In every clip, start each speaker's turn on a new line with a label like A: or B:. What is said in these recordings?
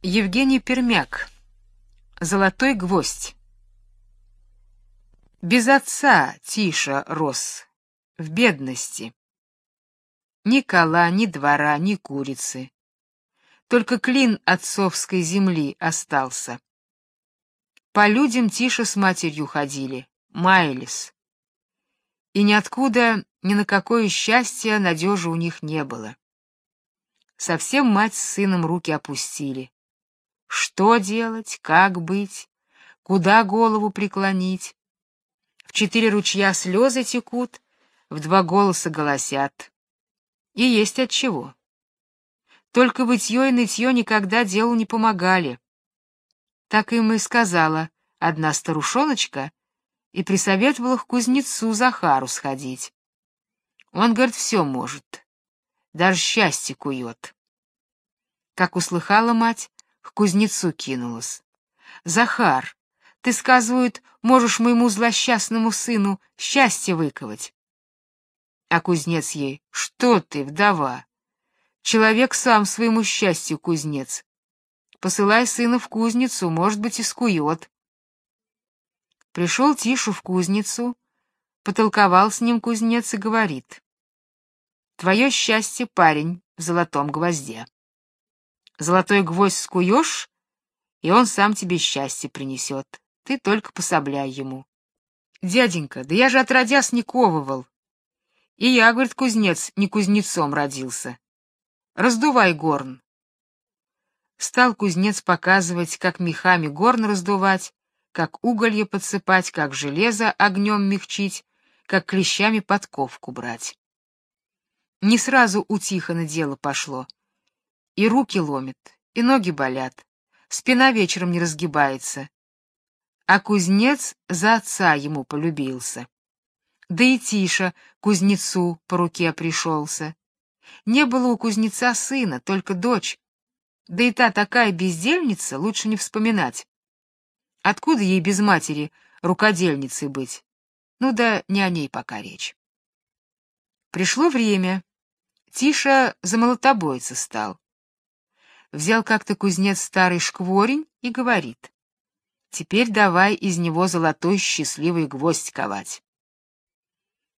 A: Евгений Пермяк. Золотой гвоздь. Без отца Тиша рос, в бедности. Ни кола, ни двора, ни курицы. Только клин отцовской земли остался. По людям Тиша с матерью ходили, маялись. И ниоткуда ни на какое счастье надежи у них не было. Совсем мать с сыном руки опустили. Что делать, как быть, куда голову преклонить? В четыре ручья слезы текут, в два голоса голосят. И есть от чего. Только вытье и нытье никогда делу не помогали. Так им и сказала одна старушоночка и присоветовала к кузнецу Захару сходить. Он, говорит, все может, даже счастье кует. Как услыхала мать, к кузнецу кинулась. Захар, ты, сказывают, можешь моему злосчастному сыну счастье выковать. А кузнец ей: "Что ты, вдова? Человек сам своему счастью кузнец. Посылай сына в кузницу, может быть, и скует». Пришел Тишу в кузницу, потолковал с ним кузнец и говорит: "Твое счастье, парень, в золотом гвозде". Золотой гвоздь скуешь, и он сам тебе счастье принесет. Ты только пособляй ему. Дяденька, да я же отродясь не ковывал. И я, говорит, кузнец, не кузнецом родился. Раздувай горн. Стал кузнец показывать, как мехами горн раздувать, как уголье подсыпать, как железо огнем мягчить, как клещами подковку брать. Не сразу у Тихона дело пошло. И руки ломит, и ноги болят, спина вечером не разгибается. А кузнец за отца ему полюбился. Да и Тиша кузнецу по руке пришелся. Не было у кузнеца сына, только дочь. Да и та такая бездельница, лучше не вспоминать. Откуда ей без матери рукодельницей быть? Ну да не о ней пока речь. Пришло время. Тиша за молотобойца стал взял как-то кузнец старый шкворень и говорит: "Теперь давай из него золотой счастливый гвоздь ковать".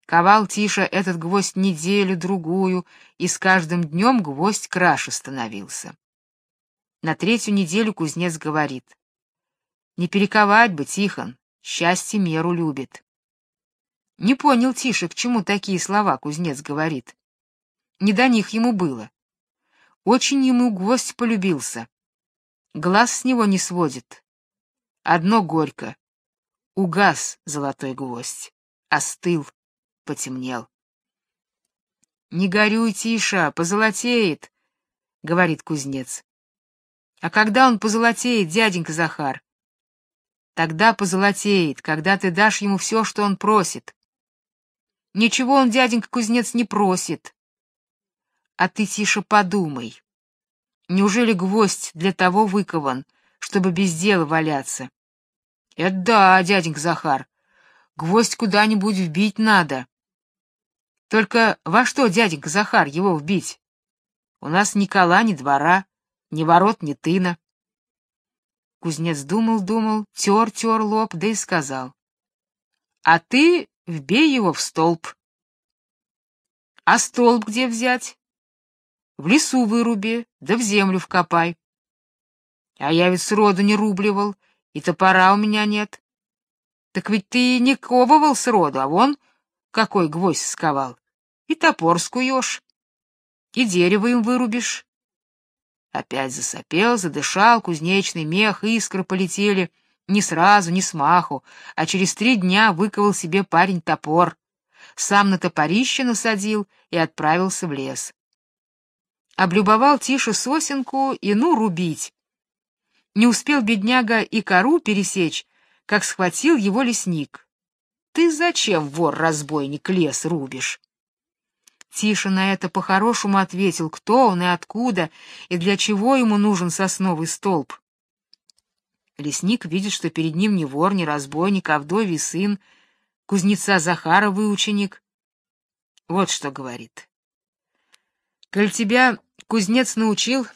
A: Ковал Тиша этот гвоздь неделю другую, и с каждым днем гвоздь краше становился. На третью неделю кузнец говорит: "Не перековать бы, Тихон, счастье меру любит". Не понял Тиша, к чему такие слова кузнец говорит. Не до них ему было. Очень ему гвоздь полюбился. Глаз с него не сводит. Одно горько. Угас золотой гвоздь. Остыл, потемнел. «Не горюй, Тиша, позолотеет», — говорит кузнец. «А когда он позолотеет, дяденька Захар?» «Тогда позолотеет, когда ты дашь ему все, что он просит». «Ничего он, дяденька кузнец, не просит. А ты тише подумай. Неужели гвоздь для того выкован, чтобы без дела валяться? Это да, дяденька Захар. Гвоздь куда-нибудь вбить надо. Только во что, дяденька Захар, его вбить? У нас ни кола, ни двора, ни ворот, ни тына. Кузнец думал-думал, тер-тер лоб, да и сказал. — А ты вбей его в столб. — А столб где взять? В лесу выруби, да в землю вкопай. А я ведь сроду не рубливал, и топора у меня нет. Так ведь ты не ковывал сроду, а вон какой гвоздь сковал. И топор скуешь, и дерево им вырубишь. Опять засопел, задышал кузнечный мех, искры полетели. Не сразу, не смаху, а через три дня выковал себе парень топор. Сам на топорище насадил и отправился в лес облюбовал тише сосенку и ну рубить. Не успел бедняга и кору пересечь, как схватил его лесник. Ты зачем, вор-разбойник, лес рубишь? Тише на это по-хорошему ответил, кто он и откуда, и для чего ему нужен сосновый столб. Лесник видит, что перед ним не вор, не разбойник, а вдовий сын, кузнеца Захара выученик. Вот что говорит. Коль тебя Кузнец научил,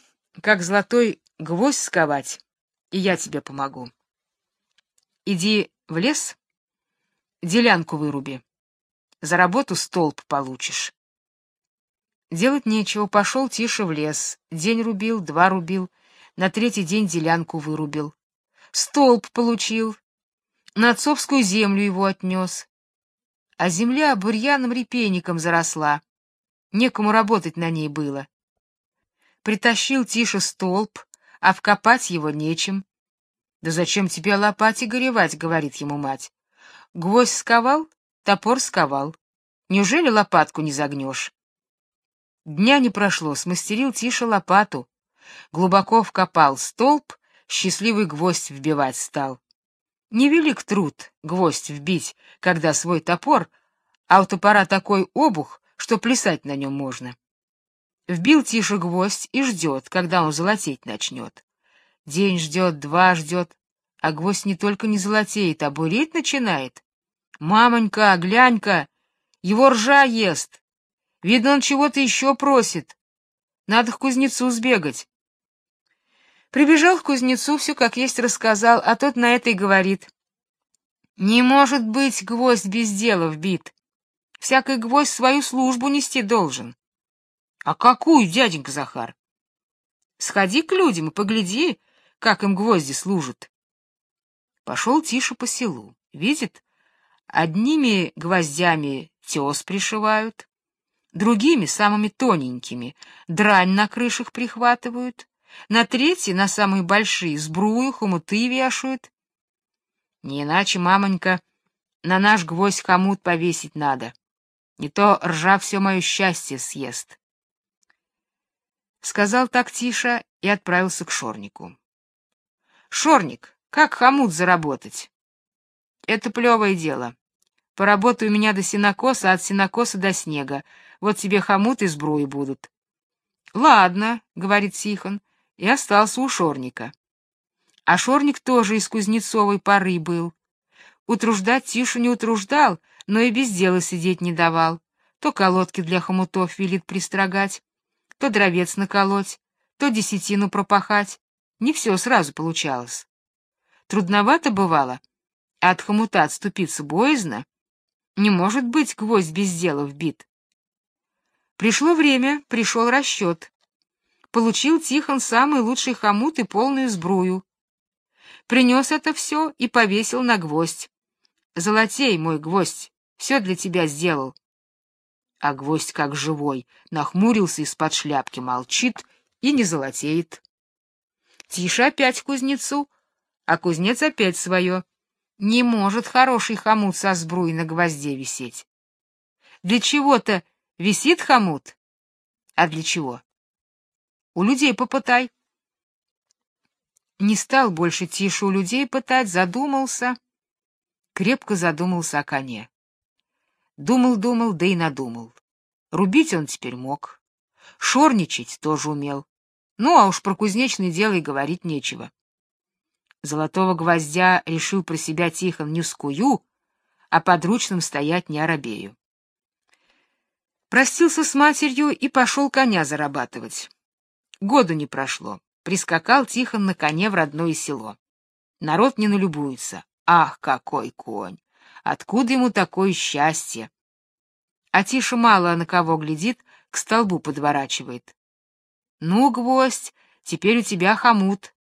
A: как золотой гвоздь сковать, и я тебе помогу. Иди в лес, делянку выруби. За работу столб получишь. Делать нечего, пошел тише в лес. День рубил, два рубил, на третий день делянку вырубил. Столб получил, на отцовскую землю его отнес. А земля бурьяным репейником заросла. Некому работать на ней было. Притащил тише столб, а вкопать его нечем. Да зачем тебе лопате горевать, говорит ему мать. Гвоздь сковал, топор сковал. Неужели лопатку не загнешь? Дня не прошло, смастерил тише лопату, глубоко вкопал столб, счастливый гвоздь вбивать стал. Невелик труд гвоздь вбить, когда свой топор, а у топора такой обух, что плясать на нем можно. Вбил тише гвоздь и ждет, когда он золотеть начнет. День ждет, два ждет, а гвоздь не только не золотеет, а буреть начинает. Мамонька, глянь-ка, его ржа ест. Видно, он чего-то еще просит. Надо к кузнецу сбегать. Прибежал к кузнецу, все как есть рассказал, а тот на это и говорит. Не может быть гвоздь без дела вбит. Всякий гвоздь свою службу нести должен. А какую, дяденька Захар? Сходи к людям и погляди, как им гвозди служат. Пошел тише по селу. Видит, одними гвоздями тес пришивают, другими, самыми тоненькими, дрань на крышах прихватывают, на третьи, на самые большие, сбрую, хомуты вешают. Не иначе, мамонька, на наш гвоздь хомут повесить надо. Не то ржа все мое счастье съест. Сказал так тише и отправился к Шорнику. Шорник, как хомут заработать? Это плевое дело. Поработай у меня до сенокоса, от сенокоса до снега. Вот тебе хомут и сбруи будут. Ладно, говорит Тихон, и остался у Шорника. А Шорник тоже из Кузнецовой поры был. Утруждать Тишу не утруждал, но и без дела сидеть не давал. То колодки для хомутов велит пристрогать, то дровец наколоть, то десятину пропахать. Не все сразу получалось. Трудновато бывало, а от хомута отступиться боязно. Не может быть гвоздь без дела вбит. Пришло время, пришел расчет. Получил Тихон самый лучший хомут и полную сбрую. Принес это все и повесил на гвоздь. Золотей, мой гвоздь, все для тебя сделал. А гвоздь, как живой, нахмурился из-под шляпки, молчит и не золотеет. Тише опять кузнецу, а кузнец опять свое. Не может хороший хомут со сбруей на гвозде висеть. Для чего-то висит хомут, а для чего? У людей попытай. Не стал больше тише у людей пытать, задумался, крепко задумался о коне. Думал-думал, да и надумал. Рубить он теперь мог, шорничать тоже умел. Ну, а уж про кузнечное дело и говорить нечего. Золотого гвоздя решил про себя Тихон не скую, а подручным стоять не оробею. Простился с матерью и пошел коня зарабатывать. Году не прошло. Прискакал Тихон на коне в родное село. Народ не налюбуется. Ах, какой конь! Откуда ему такое счастье? А Тиша мало на кого глядит, к столбу подворачивает. Ну, гвоздь, теперь у тебя хомут.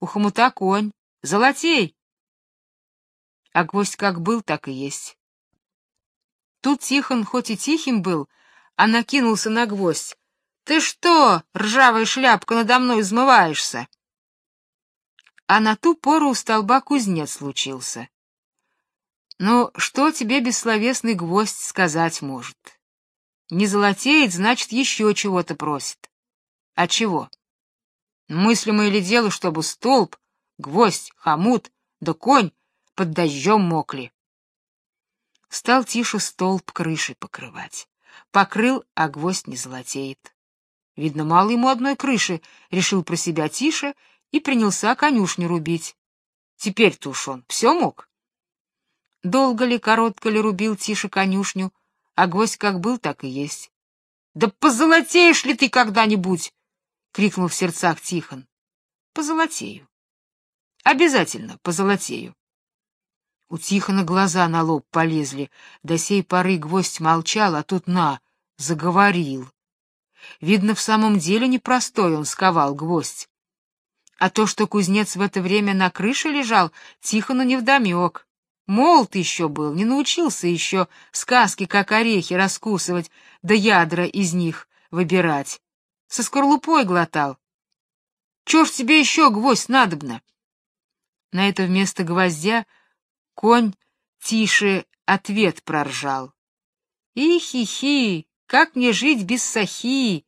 A: У хомута конь. Золотей! А гвоздь как был, так и есть. Тут Тихон хоть и тихим был, а накинулся на гвоздь. Ты что, ржавая шляпка, надо мной измываешься? А на ту пору у столба кузнец случился. Ну, что тебе бессловесный гвоздь сказать может? Не золотеет, значит, еще чего-то просит. А чего? Мыслимо или дело, чтобы столб, гвоздь, хомут да конь под дождем мокли. Стал тише столб крышей покрывать. Покрыл, а гвоздь не золотеет. Видно, мало ему одной крыши, решил про себя тише и принялся конюшню рубить. Теперь-то уж он все мог. Долго ли, коротко ли рубил тише конюшню, а гвоздь как был, так и есть. — Да позолотеешь ли ты когда-нибудь? — крикнул в сердцах Тихон. позолотею. Обязательно позолотею. У Тихона глаза на лоб полезли. До сей поры гвоздь молчал, а тут на, заговорил. Видно, в самом деле непростой он сковал гвоздь. А то, что кузнец в это время на крыше лежал, Тихону невдомек. Молод еще был, не научился еще сказки, как орехи, раскусывать, да ядра из них выбирать. Со скорлупой глотал. Чё ж тебе еще гвоздь надобно? На это вместо гвоздя конь тише ответ проржал. И-хи-хи, как мне жить без сахи?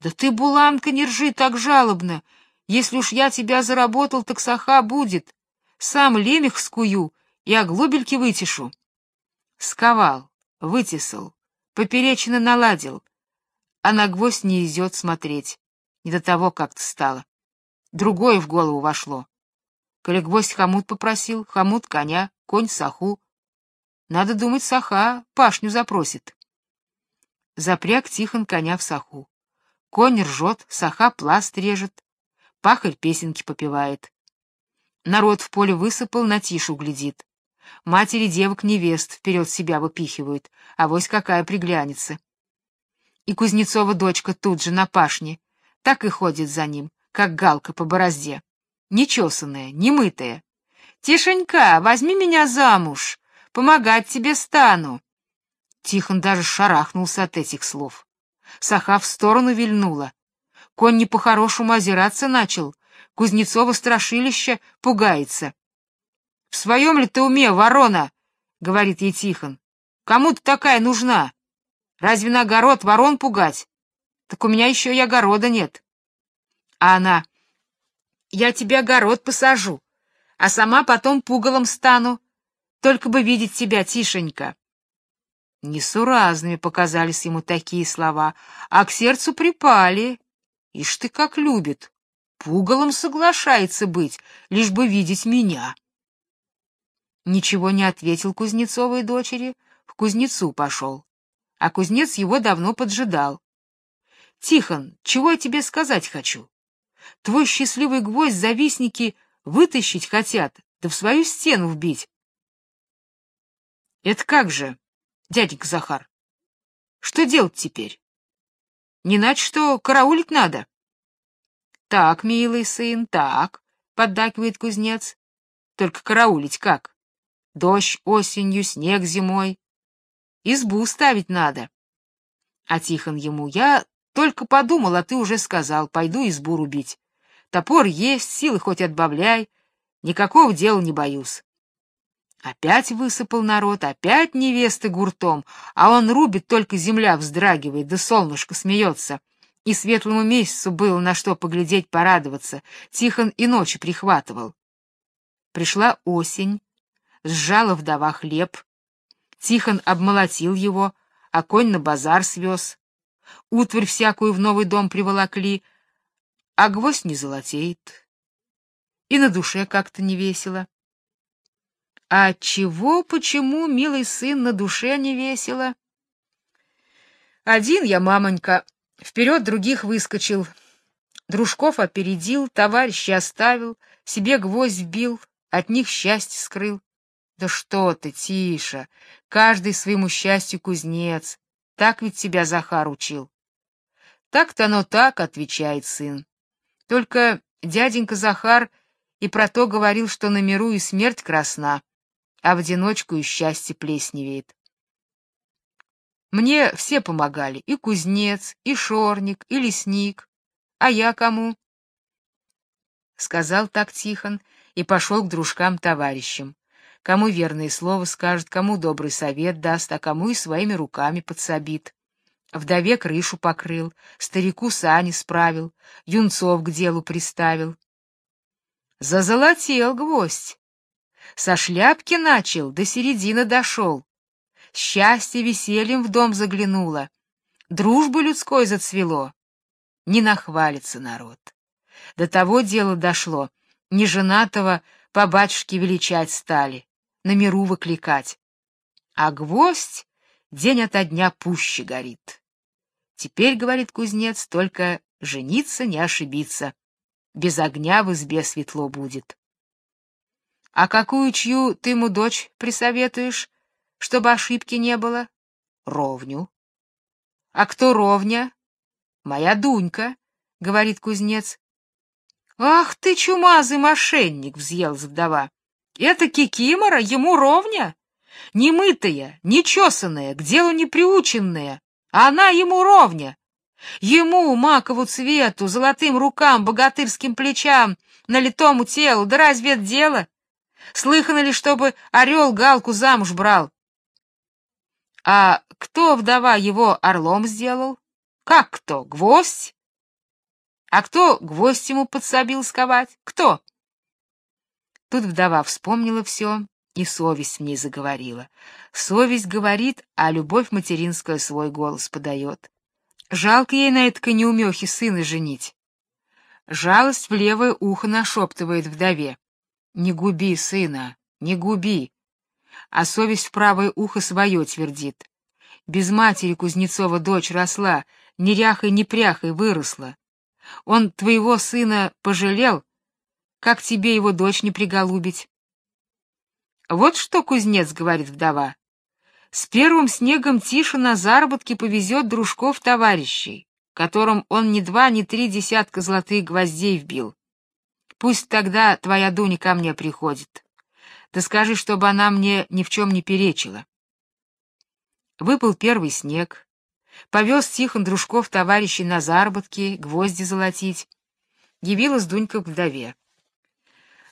A: Да ты, буланка, не ржи так жалобно. Если уж я тебя заработал, так саха будет. Сам лемех скую и оглобельки вытешу. Сковал, вытесал, поперечно наладил, а на гвоздь не идет смотреть. Не до того как-то стало. Другое в голову вошло. Коли гвоздь хомут попросил, хомут коня, конь саху. Надо думать, саха пашню запросит. Запряг Тихон коня в саху. Конь ржет, саха пласт режет, пахарь песенки попевает. Народ в поле высыпал, на тишу глядит. Матери девок невест вперед себя выпихивают, а вось какая приглянется. И Кузнецова дочка тут же на пашне, так и ходит за ним, как галка по борозде нечесанная, немытая. Тишенька, возьми меня замуж, помогать тебе стану. Тихон даже шарахнулся от этих слов. Саха в сторону вильнула. Конь не по-хорошему озираться начал. Кузнецова страшилище пугается. — В своем ли ты уме, ворона? — говорит ей Тихон. — Кому ты такая нужна? Разве на огород ворон пугать? Так у меня еще и огорода нет. А она... Я тебе огород посажу, а сама потом пугалом стану. Только бы видеть тебя, Тишенька. Несуразными показались ему такие слова, а к сердцу припали. Ишь ты как любит. Пугалом соглашается быть, лишь бы видеть меня. Ничего не ответил Кузнецовой дочери, в кузнецу пошел. А кузнец его давно поджидал. — Тихон, чего я тебе сказать хочу? Твой счастливый гвоздь завистники вытащить хотят, да в свою стену вбить. Это как же, дяденька Захар? Что делать теперь? Не иначе что караулить надо. Так, милый сын, так, поддакивает кузнец. Только караулить как? Дождь осенью, снег зимой. Избу ставить надо. А Тихон ему, я только подумал, а ты уже сказал, пойду избу рубить. Топор есть, силы хоть отбавляй, никакого дела не боюсь. Опять высыпал народ, опять невесты гуртом, а он рубит, только земля вздрагивает, да солнышко смеется. И светлому месяцу было на что поглядеть, порадоваться. Тихон и ночи прихватывал. Пришла осень, сжала вдова хлеб. Тихон обмолотил его, а конь на базар свез утварь всякую в новый дом приволокли, а гвоздь не золотеет. И на душе как-то не весело. А чего, почему, милый сын, на душе не весело? Один я, мамонька, вперед других выскочил. Дружков опередил, товарища оставил, себе гвоздь вбил, от них счастье скрыл. Да что ты, тише, каждый своему счастью кузнец. Так ведь тебя Захар учил. Так-то оно так, отвечает сын. Только дяденька Захар и про то говорил, что на миру и смерть красна, а в одиночку и счастье плесневеет. Мне все помогали, и кузнец, и шорник, и лесник. А я кому? Сказал так Тихон и пошел к дружкам-товарищам. Кому верное слово скажет, кому добрый совет даст, а кому и своими руками подсобит. Вдове крышу покрыл, старику сани справил, юнцов к делу приставил. Зазолотел гвоздь. Со шляпки начал, до середины дошел. Счастье весельем в дом заглянуло, дружбы людской зацвело. Не нахвалится народ. До того дела дошло, неженатого по батюшке величать стали на миру выкликать. А гвоздь день ото дня пуще горит. Теперь, говорит кузнец, только жениться не ошибиться. без огня в избе светло будет. А какую чью ты ему дочь присоветуешь, чтобы ошибки не было? Ровню. А кто ровня? Моя Дунька, говорит кузнец. Ах ты чумазый мошенник, взъелась вдова. Это кикимора, ему ровня? Немытая, нечесанная, к делу не приученная, а она ему ровня. Ему, макову цвету, золотым рукам, богатырским плечам, налитому телу, да разве это дело? Слыхано ли, чтобы орел галку замуж брал? А кто вдова его орлом сделал? Как кто? Гвоздь? А кто гвоздь ему подсобил сковать? Кто? Тут вдова вспомнила все, и совесть в ней заговорила. Совесть говорит, а любовь материнская свой голос подает. Жалко ей на этой неумехе сына женить. Жалость в левое ухо нашептывает вдове. Не губи сына, не губи. А совесть в правое ухо свое твердит. Без матери Кузнецова дочь росла, неряхой непряхой выросла. Он твоего сына пожалел, как тебе его дочь не приголубить. Вот что кузнец говорит вдова. С первым снегом Тиша на заработки повезет дружков товарищей, которым он ни два, ни три десятка золотых гвоздей вбил. Пусть тогда твоя Дуня ко мне приходит. Ты скажи, чтобы она мне ни в чем не перечила. Выпал первый снег. Повез Тихон Дружков товарищей на заработки, гвозди золотить. Явилась Дунька вдове.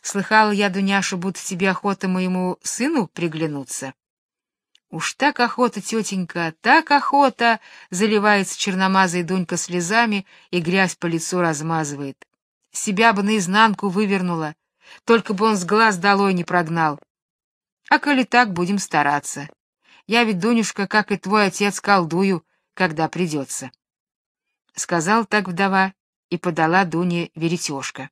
A: Слыхала я, Дуняша, будто тебе охота моему сыну приглянуться. Уж так охота, тетенька, так охота, заливается черномазой Дунька слезами и грязь по лицу размазывает себя бы наизнанку вывернула, только бы он с глаз долой не прогнал. А коли так, будем стараться. Я ведь, Дунюшка, как и твой отец, колдую, когда придется. Сказал так вдова и подала Дуне веретежка.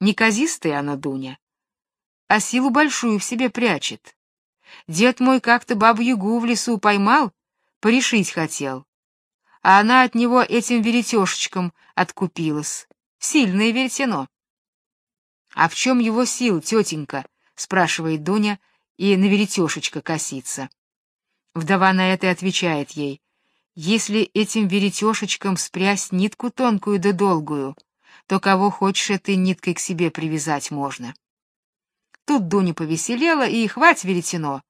A: Неказистая она, Дуня, а силу большую в себе прячет. Дед мой как-то бабу-ягу в лесу поймал, порешить хотел, а она от него этим веретежечком откупилась. Сильное веретено. — А в чем его сила, тетенька? — спрашивает Дуня, и на веретешечка косится. Вдова на это отвечает ей. — Если этим веретешечком спрясть нитку тонкую да долгую, то кого хочешь этой ниткой к себе привязать можно. Тут Дуня повеселела, и хвать веретено.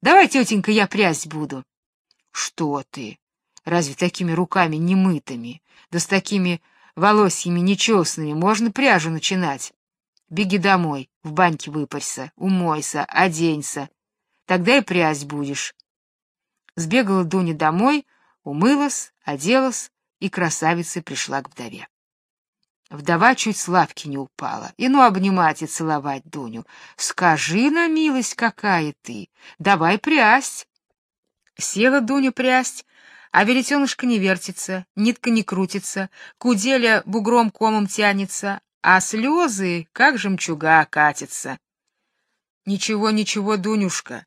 A: Давай, тетенька, я прясть буду. — Что ты? Разве такими руками немытыми, да с такими волосьями нечесанными, можно пряжу начинать. Беги домой, в баньке выпарься, умойся, оденься. Тогда и прясть будешь. Сбегала Дуня домой, умылась, оделась, и красавица пришла к вдове. Вдова чуть с лавки не упала. И ну обнимать и целовать Дуню. Скажи на милость, какая ты, давай прясть. Села Дуня прясть, а веретенышко не вертится, нитка не крутится, куделя бугром комом тянется, а слезы, как жемчуга, катятся. Ничего, ничего, Дунюшка,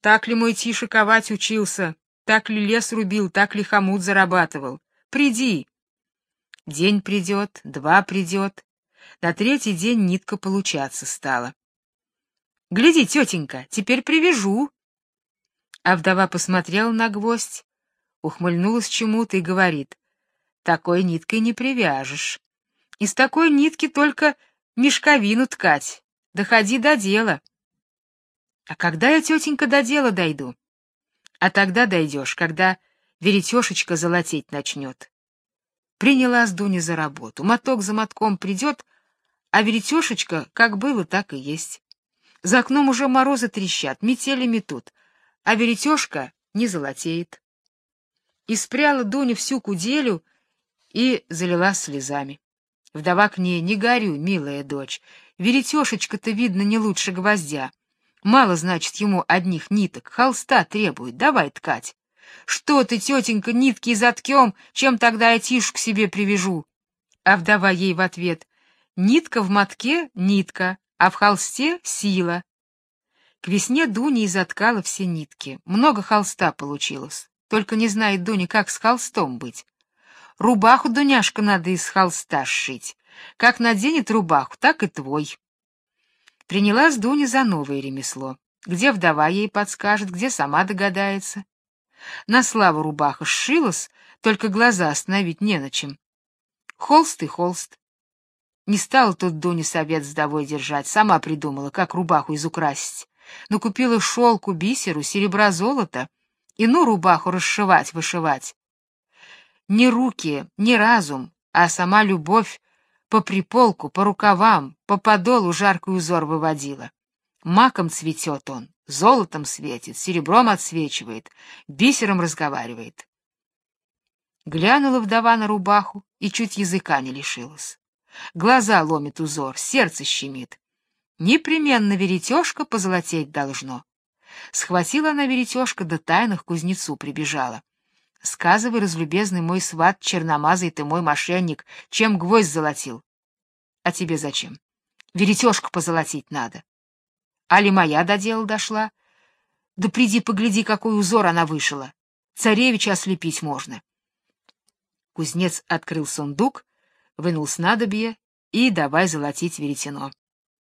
A: так ли мой Тиша ковать учился, так ли лес рубил, так ли хомут зарабатывал? Приди. День придет, два придет, на третий день нитка получаться стала. Гляди, тетенька, теперь привяжу. А вдова посмотрела на гвоздь, ухмыльнулась чему-то и говорит: "Такой ниткой не привяжешь. Из такой нитки только мешковину ткать. Доходи до дела". А когда я тетенька до дела дойду? А тогда дойдешь, когда веретешечка золотеть начнет. С Дуни за работу. Моток за мотком придет, а веретешечка как было, так и есть. За окном уже морозы трещат, метели метут, а веретешка не золотеет и спряла Дуню всю куделю и залила слезами. Вдова к ней: "Не горю, милая дочь. Веретешечка-то видно не лучше гвоздя. Мало, значит, ему одних ниток, холста требует. Давай ткать. Что ты, тетенька, нитки заткем, чем тогда я тишку к себе привяжу?" А вдова ей в ответ: "Нитка в мотке нитка, а в холсте сила". К весне Дуня изоткала все нитки. Много холста получилось. Только не знает Дуня, как с холстом быть. Рубаху, Дуняшка, надо из холста сшить, Как наденет рубаху, так и твой. Принялась Дуня за новое ремесло. Где вдова ей подскажет, где сама догадается. На славу рубаха сшилась, только глаза остановить не на чем. Холст и холст. Не стала тут Дуня совет с вдовой держать, сама придумала, как рубаху изукрасить. Но купила шелку, бисеру, серебра, золото, и ну рубаху расшивать, вышивать. Не руки, не разум, а сама любовь по приполку, по рукавам, по подолу жаркий узор выводила. Маком цветет он, золотом светит, серебром отсвечивает, бисером разговаривает. Глянула вдова на рубаху и чуть языка не лишилась. Глаза ломит узор, сердце щемит. Непременно веретежка позолотеть должно. Схватила она веретежка, до тайных кузнецу прибежала. Сказывай, разлюбезный мой сват, черномазый ты мой мошенник, чем гвоздь золотил? А тебе зачем? Веретежку позолотить надо. Али моя до дела дошла? Да приди погляди, какой узор она вышила. Царевича ослепить можно. Кузнец открыл сундук, вынул снадобье и давай золотить веретено.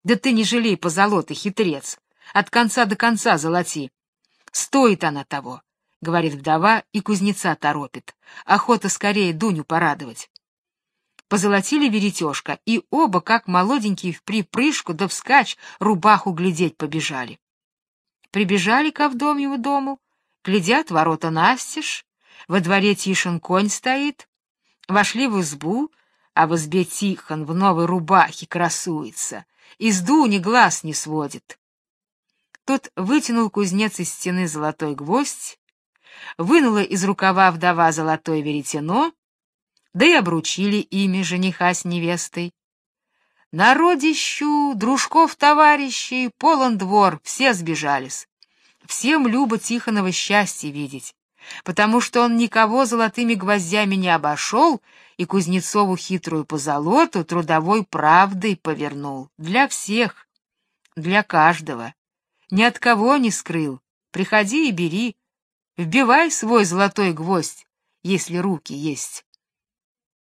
A: Да ты не жалей позолоты, хитрец. От конца до конца золоти. Стоит она того, — говорит вдова, и кузнеца торопит. Охота скорее Дуню порадовать. Позолотили веретежка, и оба, как молоденькие, в припрыжку да вскачь, рубаху глядеть побежали. Прибежали к Авдомьеву дому, глядят, ворота настежь, во дворе Тишин конь стоит. Вошли в избу, а в избе Тихон в новой рубахе красуется, из Дуни глаз не сводит. Тут вытянул кузнец из стены золотой гвоздь, вынула из рукава вдова золотое веретено, да и обручили ими жениха с невестой. Народищу, дружков товарищей, полон двор, все сбежались. Всем Люба Тихонова счастье видеть, потому что он никого золотыми гвоздями не обошел и Кузнецову хитрую позолоту трудовой правдой повернул. Для всех, для каждого. Ни от кого не скрыл. Приходи и бери. Вбивай свой золотой гвоздь, если руки есть.